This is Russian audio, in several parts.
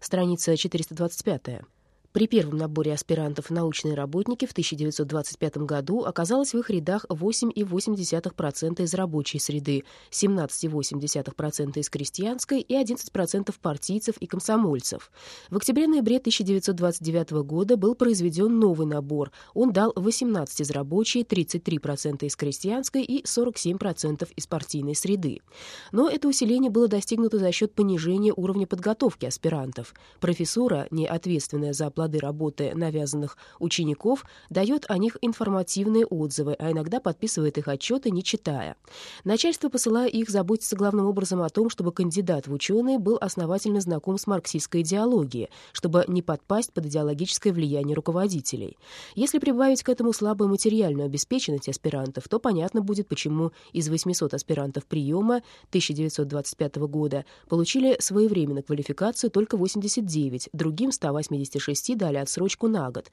страница 425. При первом наборе аспирантов научные работники в 1925 году оказалось в их рядах 8,8% из рабочей среды, 17,8% из крестьянской и 11% партийцев и комсомольцев. В октябре-ноябре 1929 года был произведен новый набор. Он дал 18 из рабочей, 33% из крестьянской и 47% из партийной среды. Но это усиление было достигнуто за счет понижения уровня подготовки аспирантов. Профессура, не ответственная за оплату плоды работы навязанных учеников, дает о них информативные отзывы, а иногда подписывает их отчеты, не читая. Начальство, посылая их, заботится главным образом о том, чтобы кандидат в ученые был основательно знаком с марксистской идеологией, чтобы не подпасть под идеологическое влияние руководителей. Если прибавить к этому слабую материальную обеспеченность аспирантов, то понятно будет, почему из 800 аспирантов приема 1925 года получили своевременно квалификацию только 89, другим 186 дали отсрочку на год.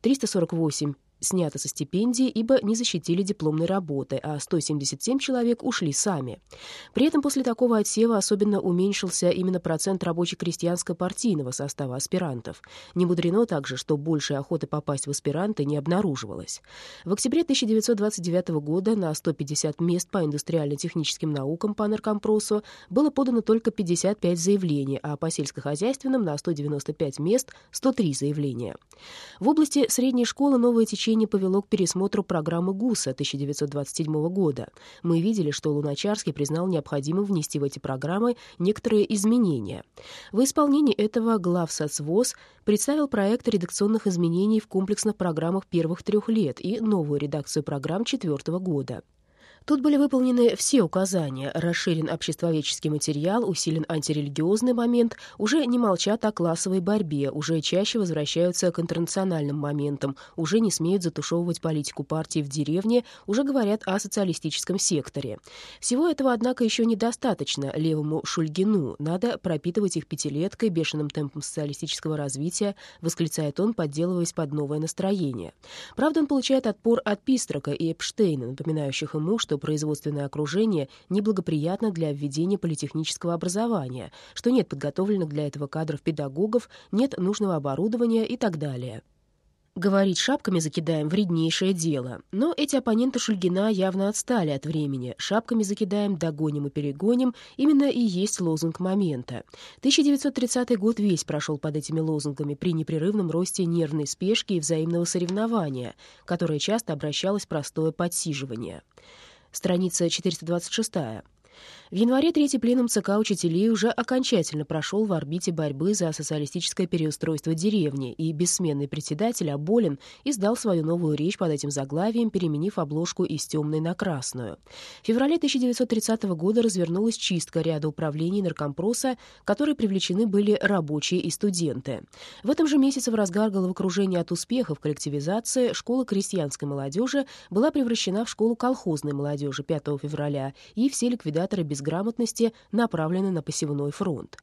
348 снято со стипендии, ибо не защитили дипломной работы, а 177 человек ушли сами. При этом после такого отсева особенно уменьшился именно процент рабоче-крестьянско-партийного состава аспирантов. Не мудрено также, что большей охоты попасть в аспиранты не обнаруживалось. В октябре 1929 года на 150 мест по индустриально-техническим наукам по наркомпросу было подано только 55 заявлений, а по сельскохозяйственным на 195 мест 103 заявления. В области средней школы новое течение течение повело к пересмотру программы ГУСа 1927 года. Мы видели, что Луначарский признал необходимым внести в эти программы некоторые изменения. В исполнении этого главсоцвоз представил проект редакционных изменений в комплексных программах первых трех лет и новую редакцию программ четвертого года. Тут были выполнены все указания, расширен обществоведческий материал, усилен антирелигиозный момент, уже не молчат о классовой борьбе, уже чаще возвращаются к интернациональным моментам, уже не смеют затушевывать политику партии в деревне, уже говорят о социалистическом секторе. Всего этого, однако, еще недостаточно левому Шульгину. Надо пропитывать их пятилеткой, бешеным темпом социалистического развития, восклицает он, подделываясь под новое настроение. Правда, он получает отпор от Пистрока и Эпштейна, напоминающих ему, что что производственное окружение неблагоприятно для введения политехнического образования, что нет подготовленных для этого кадров педагогов, нет нужного оборудования и так далее. Говорить шапками закидаем — вреднейшее дело. Но эти оппоненты Шульгина явно отстали от времени. Шапками закидаем, догоним и перегоним — именно и есть лозунг момента. 1930 год весь прошел под этими лозунгами при непрерывном росте нервной спешки и взаимного соревнования, которое часто обращалось простое подсиживание страница 426. В январе третий пленум ЦК учителей уже окончательно прошел в орбите борьбы за социалистическое переустройство деревни, и бессменный председатель Аболин издал свою новую речь под этим заглавием, переменив обложку из темной на красную. В феврале 1930 года развернулась чистка ряда управлений наркомпроса, которые привлечены были рабочие и студенты. В этом же месяце в разгар головокружения от успехов коллективизации школа крестьянской молодежи была превращена в школу колхозной молодежи 5 февраля, и все ликвидаторы без безграмотности направлены на посевной фронт.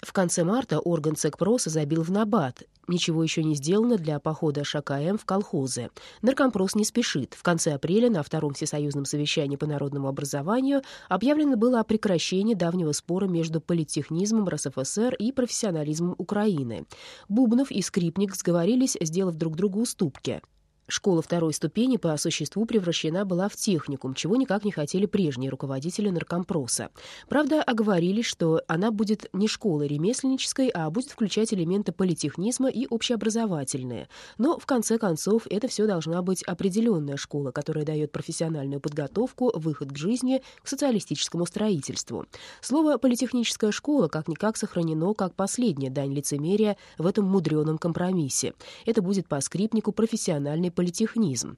В конце марта орган ЦЕКПРОСа забил в набат. Ничего еще не сделано для похода ШКМ в колхозы. Наркомпрос не спешит. В конце апреля на Втором всесоюзном совещании по народному образованию объявлено было о прекращении давнего спора между политехнизмом РСФСР и профессионализмом Украины. Бубнов и Скрипник сговорились, сделав друг другу уступки. Школа второй ступени по существу превращена была в техникум, чего никак не хотели прежние руководители наркомпроса. Правда, оговорились, что она будет не школой ремесленнической, а будет включать элементы политехнизма и общеобразовательные. Но, в конце концов, это все должна быть определенная школа, которая дает профессиональную подготовку, выход к жизни, к социалистическому строительству. Слово «политехническая школа» как-никак сохранено как последняя дань лицемерия в этом мудреном компромиссе. Это будет по скрипнику профессиональный политехнизм.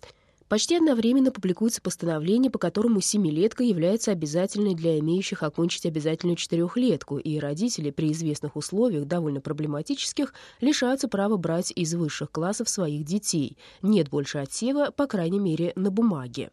Почти одновременно публикуется постановление, по которому семилетка является обязательной для имеющих окончить обязательную четырехлетку, и родители при известных условиях, довольно проблематических, лишаются права брать из высших классов своих детей. Нет больше отсева, по крайней мере, на бумаге.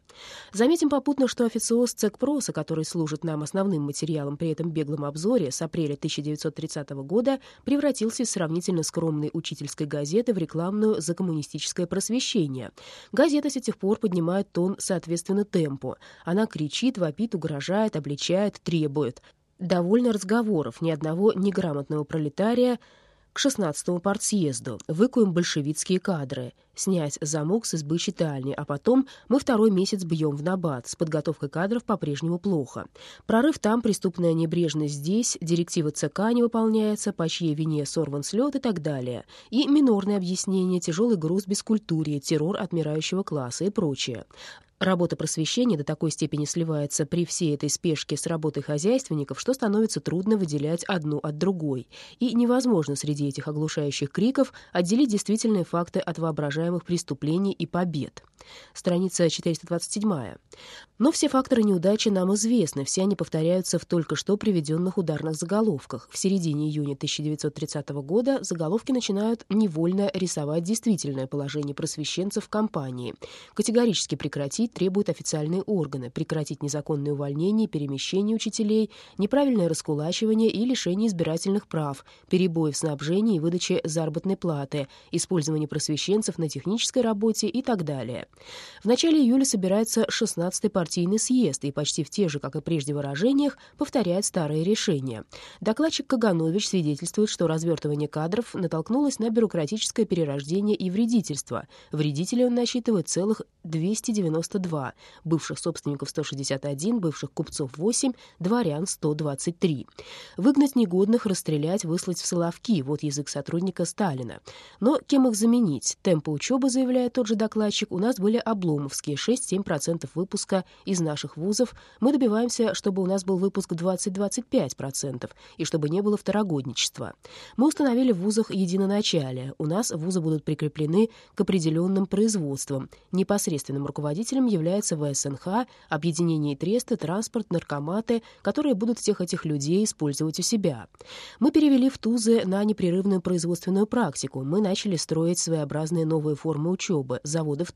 Заметим попутно, что официоз ЦЕКПРОСа, который служит нам основным материалом при этом беглом обзоре, с апреля 1930 года превратился из сравнительно скромной учительской газеты в рекламную за коммунистическое просвещение. Газета с этих пор поднимает тон соответственно темпу. Она кричит, вопит, угрожает, обличает, требует. Довольно разговоров, ни одного неграмотного пролетария — к 16-му партсъезду, выкуем большевистские кадры, снять замок с избы читальни, а потом мы второй месяц бьем в набат, с подготовкой кадров по-прежнему плохо. Прорыв там, преступная небрежность здесь, директива ЦК не выполняется, по чьей вине сорван слет и так далее. И минорное объяснение, тяжелый груз бескультурья, террор отмирающего класса и прочее. Работа просвещения до такой степени сливается при всей этой спешке с работой хозяйственников, что становится трудно выделять одну от другой. И невозможно среди этих оглушающих криков отделить действительные факты от воображаемых преступлений и побед. Страница 427. Но все факторы неудачи нам известны, все они повторяются в только что приведенных ударных заголовках. В середине июня 1930 года заголовки начинают невольно рисовать действительное положение просвещенцев в компании. Категорически прекратить требуют официальные органы, прекратить незаконные увольнения, перемещение учителей, неправильное раскулачивание и лишение избирательных прав, перебои в снабжении и выдаче заработной платы, использование просвещенцев на технической работе и так далее. В начале июля собирается 16-й партийный съезд и почти в тех же, как и прежде, выражениях повторяет старые решения. Докладчик Каганович свидетельствует, что развертывание кадров натолкнулось на бюрократическое перерождение и вредительство. Вредителей он насчитывает целых 292, бывших собственников 161, бывших купцов 8, дворян 123. Выгнать негодных, расстрелять, выслать в Соловки — вот язык сотрудника Сталина. Но кем их заменить? Темпы учебы, заявляет тот же докладчик, у нас были обломовские, 6-7% выпуска из наших вузов. Мы добиваемся, чтобы у нас был выпуск 20-25%, и чтобы не было второгодничества. Мы установили в вузах единоначалие. У нас вузы будут прикреплены к определенным производствам. Непосредственным руководителем является ВСНХ, объединение Тресты, транспорт, наркоматы, которые будут всех этих людей использовать у себя. Мы перевели в ТУЗы на непрерывную производственную практику. Мы начали строить своеобразные новые формы учебы, заводы в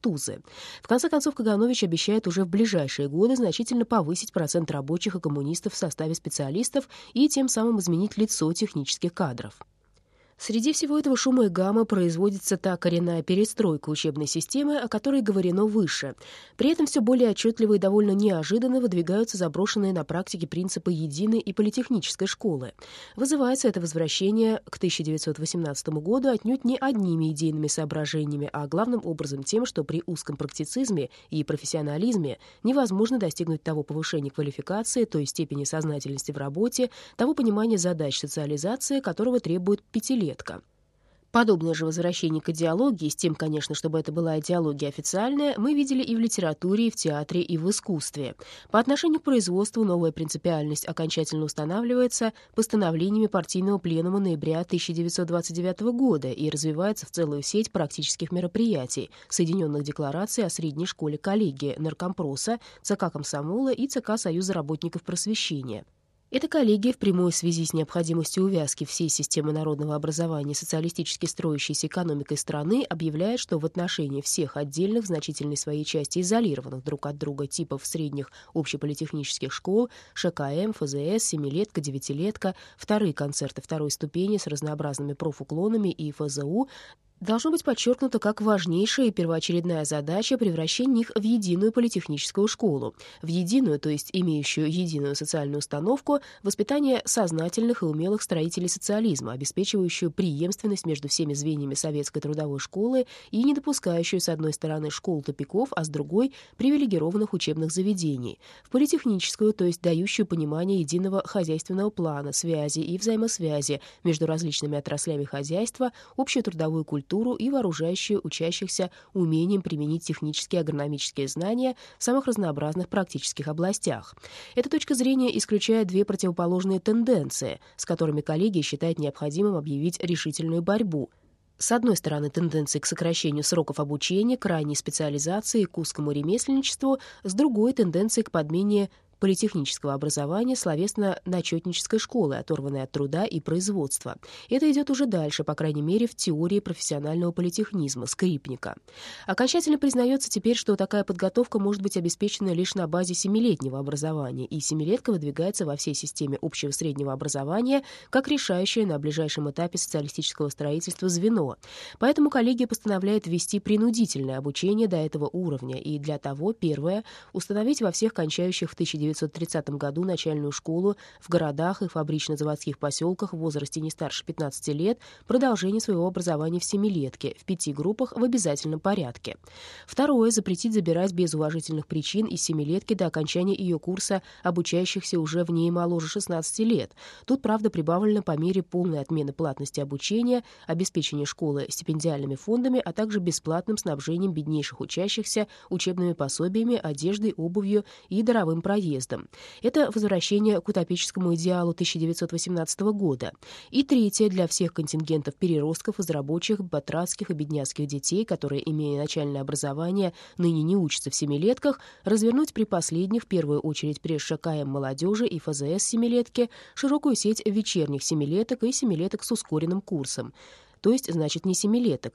В конце концов, Каганович обещает уже в ближайшие годы значительно повысить процент рабочих и коммунистов в составе специалистов и тем самым изменить лицо технических кадров. Среди всего этого шума и гамма производится та коренная перестройка учебной системы, о которой говорено выше. При этом все более отчетливо и довольно неожиданно выдвигаются заброшенные на практике принципы единой и политехнической школы. Вызывается это возвращение к 1918 году отнюдь не одними идейными соображениями, а главным образом тем, что при узком практицизме и профессионализме невозможно достигнуть того повышения квалификации, той степени сознательности в работе, того понимания задач социализации, которого требует пятилетие редко. Подобное же возвращение к идеологии, с тем, конечно, чтобы это была идеология официальная, мы видели и в литературе, и в театре, и в искусстве. По отношению к производству новая принципиальность окончательно устанавливается постановлениями партийного пленума ноября 1929 года и развивается в целую сеть практических мероприятий, соединенных деклараций о средней школе коллегии Наркомпроса, ЦК Комсомола и ЦК Союза работников просвещения. Эта коллегия в прямой связи с необходимостью увязки всей системы народного образования социалистически строящейся экономикой страны объявляет, что в отношении всех отдельных, значительной своей части изолированных друг от друга типов средних общеполитехнических школ ШКМ, ФЗС, семилетка, девятилетка, вторые концерты второй ступени с разнообразными профуклонами и ФЗУ должно быть подчеркнуто как важнейшая и первоочередная задача превращения их в единую политехническую школу, в единую, то есть имеющую единую социальную установку, воспитание сознательных и умелых строителей социализма, обеспечивающую преемственность между всеми звеньями советской трудовой школы и не допускающую, с одной стороны, школ тупиков, а с другой — привилегированных учебных заведений, в политехническую, то есть дающую понимание единого хозяйственного плана, связи и взаимосвязи между различными отраслями хозяйства, общую трудовую культуру, культуру и вооружающую учащихся умением применить технические агрономические знания в самых разнообразных практических областях. Эта точка зрения исключает две противоположные тенденции, с которыми коллеги считают необходимым объявить решительную борьбу с одной стороны, тенденции к сокращению сроков обучения, крайней специализации, к узкому ремесленничеству, с другой — тенденции к подмене политехнического образования словесно-начетнической школы, оторванной от труда и производства. Это идет уже дальше, по крайней мере, в теории профессионального политехнизма, скрипника. Окончательно признается теперь, что такая подготовка может быть обеспечена лишь на базе семилетнего образования, и семилетка выдвигается во всей системе общего среднего образования как решающее на ближайшем этапе социалистического строительства звено. Поэтому коллегия постановляет ввести принудительное обучение до этого уровня, и для того, первое, установить во всех кончающих в 19 1930 году начальную школу в городах и фабрично-заводских поселках в возрасте не старше 15 лет, продолжение своего образования в семилетке, в пяти группах в обязательном порядке. Второе — запретить забирать без уважительных причин из семилетки до окончания ее курса обучающихся уже в ней моложе 16 лет. Тут, правда, прибавлено по мере полной отмены платности обучения, обеспечения школы стипендиальными фондами, а также бесплатным снабжением беднейших учащихся учебными пособиями, одеждой, обувью и даровым проездом. Это возвращение к утопическому идеалу 1918 года. И третье, для всех контингентов переростков из рабочих, батрацких и бедняцких детей, которые, имея начальное образование, ныне не учатся в семилетках, развернуть при последних, в первую очередь при ШКМ молодежи и ФЗС семилетки, широкую сеть вечерних семилеток и семилеток с ускоренным курсом. То есть, значит, не семилеток,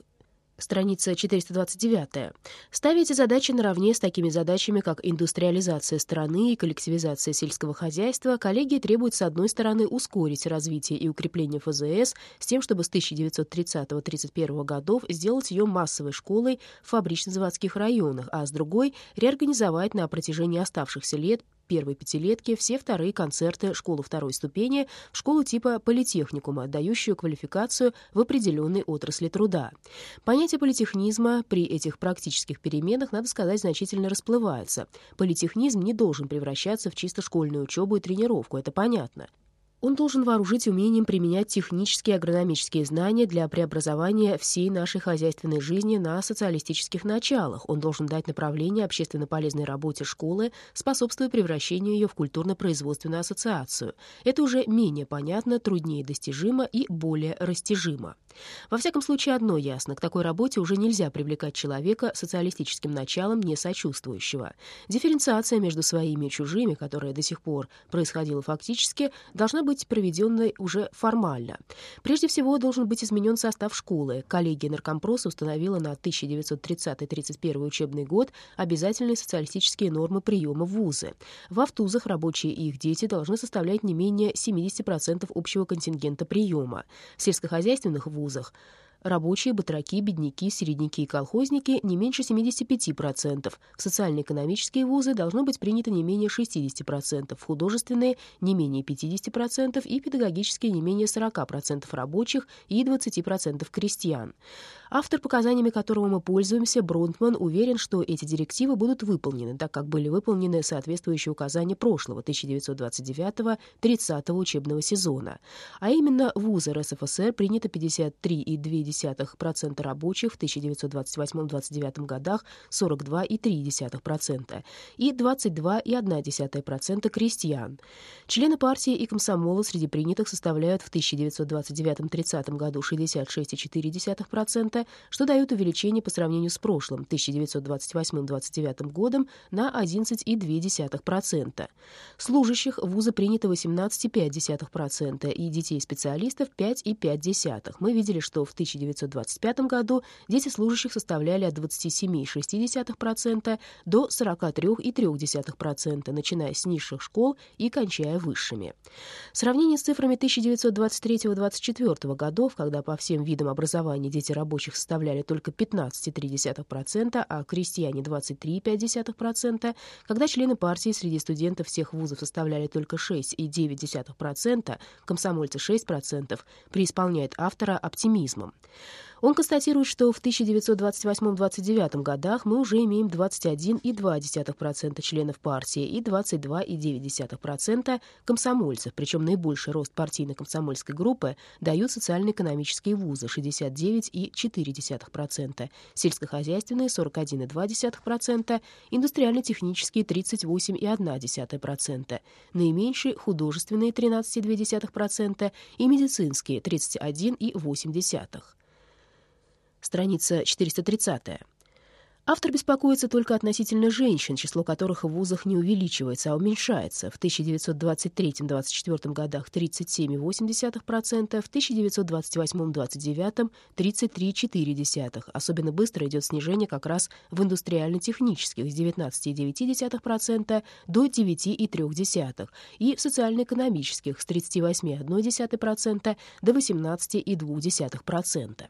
Страница 429. Ставите задачи наравне с такими задачами, как индустриализация страны и коллективизация сельского хозяйства, коллегии требуют, с одной стороны, ускорить развитие и укрепление ФЗС с тем, чтобы с 1930-31 годов сделать ее массовой школой в фабрично-заводских районах, а с другой — реорганизовать на протяжении оставшихся лет первой пятилетки все вторые концерты школы второй ступени в школу типа политехникума, дающую квалификацию в определенной отрасли труда. Понятие политехнизма при этих практических переменах, надо сказать, значительно расплывается. Политехнизм не должен превращаться в чисто школьную учебу и тренировку, это понятно. Он должен вооружить умением применять технические и агрономические знания для преобразования всей нашей хозяйственной жизни на социалистических началах. Он должен дать направление общественно полезной работе школы, способствуя превращению ее в культурно-производственную ассоциацию. Это уже менее понятно, труднее достижимо и более растяжимо. Во всяком случае, одно ясно. К такой работе уже нельзя привлекать человека социалистическим началом не сочувствующего. Дифференциация между своими и чужими, которая до сих пор происходила фактически, должна быть проведенной уже формально. Прежде всего, должен быть изменен состав школы. Коллегия наркомпроса установила на 1930-31 учебный год обязательные социалистические нормы приема в вузы. В автузах рабочие и их дети должны составлять не менее 70% общего контингента приема. В сельскохозяйственных вузах вузах. Рабочие, батраки, бедняки, середняки и колхозники не меньше 75%. В социально-экономические вузы должно быть принято не менее 60%, в художественные — не менее 50% и педагогические — не менее 40% рабочих и 20% крестьян. Автор, показаниями которого мы пользуемся, Бронтман, уверен, что эти директивы будут выполнены, так как были выполнены соответствующие указания прошлого 1929-30 учебного сезона. А именно, вузы РСФСР принято 53,2% рабочих в 1928-29 годах 42,3% и 22,1% крестьян. Члены партии и комсомола среди принятых составляют в 1929-30 году 66,4%, что дает увеличение по сравнению с прошлым 1928-29 годом на 11,2%. Служащих вуза принято 18,5% и детей специалистов 5,5%. Мы видели, что в 1925 году дети служащих составляли от 27,6% до 43,3%, начиная с низших школ и кончая высшими. Сравнение с цифрами 1923-24 годов, когда по всем видам образования дети рабочих составляли только 15,3%, а крестьяне 23,5%, когда члены партии среди студентов всех вузов составляли только 6,9%, комсомольцы 6%, преисполняет автора оптимизмом. Он констатирует, что в 1928-29 годах мы уже имеем 21,2% членов партии и 22,9% комсомольцев, причем наибольший рост партийно-комсомольской группы дают социально-экономические вузы 69,4%, сельскохозяйственные 41,2%, индустриально-технические 38,1%, наименьшие художественные 13,2% и медицинские 31,8%. Страница 430. Автор беспокоится только относительно женщин, число которых в вузах не увеличивается, а уменьшается. В 1923-24 годах 37,8%, в 1928-29 — 33,4%. Особенно быстро идет снижение как раз в индустриально-технических с 19,9% до 9,3% и в социально-экономических с 38,1% до 18,2%.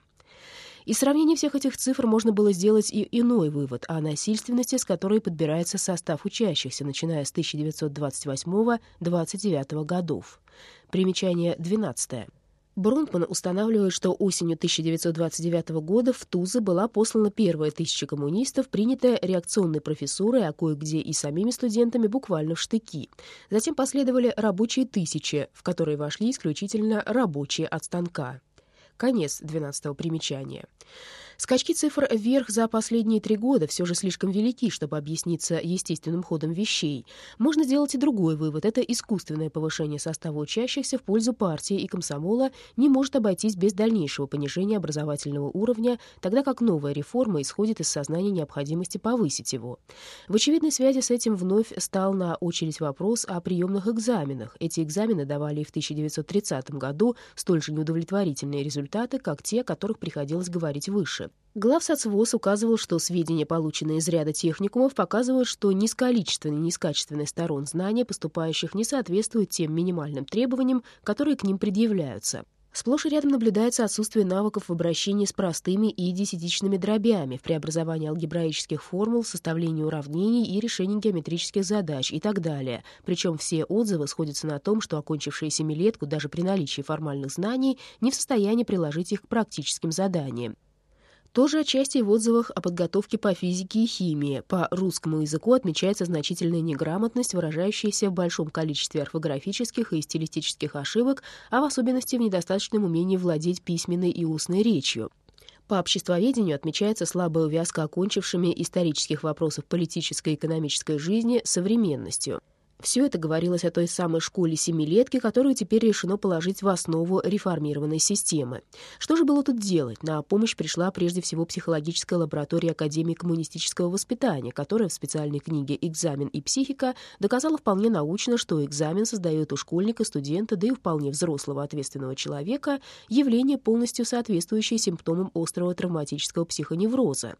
Из сравнения всех этих цифр можно было сделать и иной вывод о насильственности, с которой подбирается состав учащихся, начиная с 1928-29 годов. Примечание 12. Бронтман устанавливает, что осенью 1929 года в Тузы была послана первая тысяча коммунистов, принятая реакционной профессурой, а кое-где и самими студентами буквально в штыки. Затем последовали рабочие тысячи, в которые вошли исключительно рабочие от станка. Конец 12 примечания. Скачки цифр вверх за последние три года все же слишком велики, чтобы объясниться естественным ходом вещей. Можно сделать и другой вывод. Это искусственное повышение состава учащихся в пользу партии и комсомола не может обойтись без дальнейшего понижения образовательного уровня, тогда как новая реформа исходит из сознания необходимости повысить его. В очевидной связи с этим вновь стал на очередь вопрос о приемных экзаменах. Эти экзамены давали и в 1930 году столь же неудовлетворительные результаты, как те, о которых приходилось говорить выше. Главсоцвоз указывал, что сведения, полученные из ряда техникумов, показывают, что ни с количественной, ни с качественной сторон знания поступающих не соответствуют тем минимальным требованиям, которые к ним предъявляются. Сплошь и рядом наблюдается отсутствие навыков в обращении с простыми и десятичными дробями, в преобразовании алгебраических формул, составлении уравнений и решении геометрических задач и так далее. Причем все отзывы сходятся на том, что окончившие семилетку даже при наличии формальных знаний не в состоянии приложить их к практическим заданиям. Тоже отчасти в отзывах о подготовке по физике и химии. По русскому языку отмечается значительная неграмотность, выражающаяся в большом количестве орфографических и стилистических ошибок, а в особенности в недостаточном умении владеть письменной и устной речью. По обществоведению отмечается слабая увязка окончившими исторических вопросов политической и экономической жизни современностью. Все это говорилось о той самой школе семилетки, которую теперь решено положить в основу реформированной системы. Что же было тут делать? На помощь пришла прежде всего психологическая лаборатория Академии коммунистического воспитания, которая в специальной книге «Экзамен и психика» доказала вполне научно, что экзамен создает у школьника, студента, да и вполне взрослого ответственного человека явление, полностью соответствующее симптомам острого травматического психоневроза.